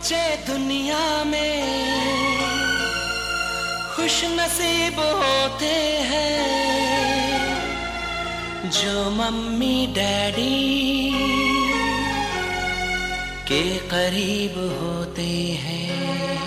बच्चे दुनिया में खुश नसीब होते हैं। जो मम्मी डैडी के करीब होते हैं।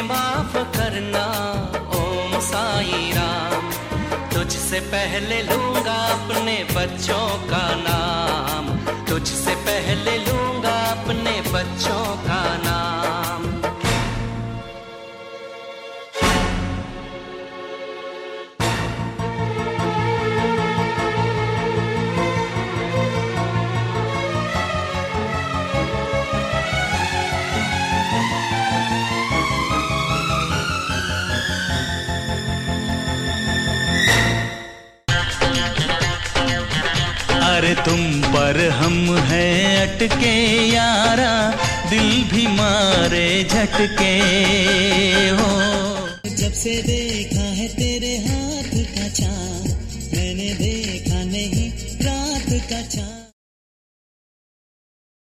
करना ओम साई राम। तुझसे पहले लूँगा अपने बच्चों का नाम। तुझसे तुम पर हम हैं अटके यारा, दिल भी मारे झटके, हो। जब से देखा है तेरे हाथ का चाँद, मैंने देखा नहीं रात का चाँद।